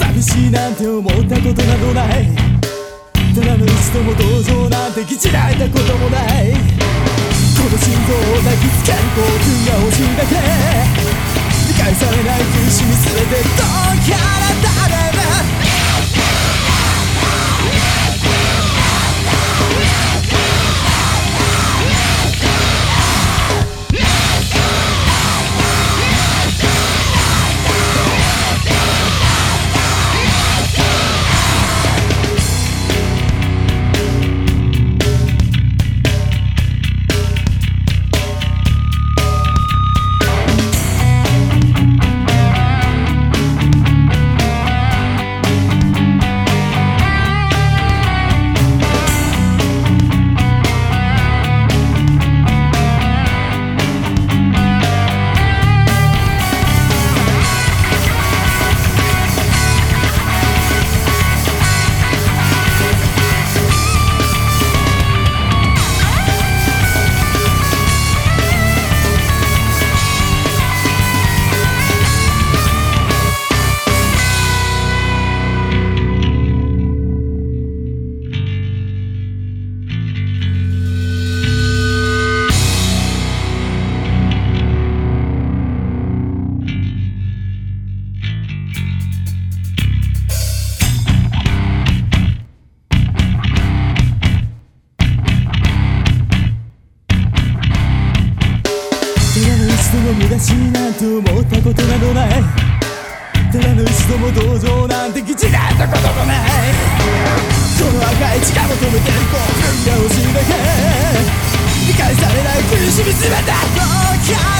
寂しいなんて思ったことなどない。ただの一度も同情なんてぎちられたこともない。この心臓を抱きつける興奮が欲しいだけ。理解されない苦しみ全てどうから誰一度も無駄しなんて思ったことなどない。ただの一度も同情なんて気違ったこともない。この赤い血が求めてる興奮が欲しいだけ理解されない苦しみ全て。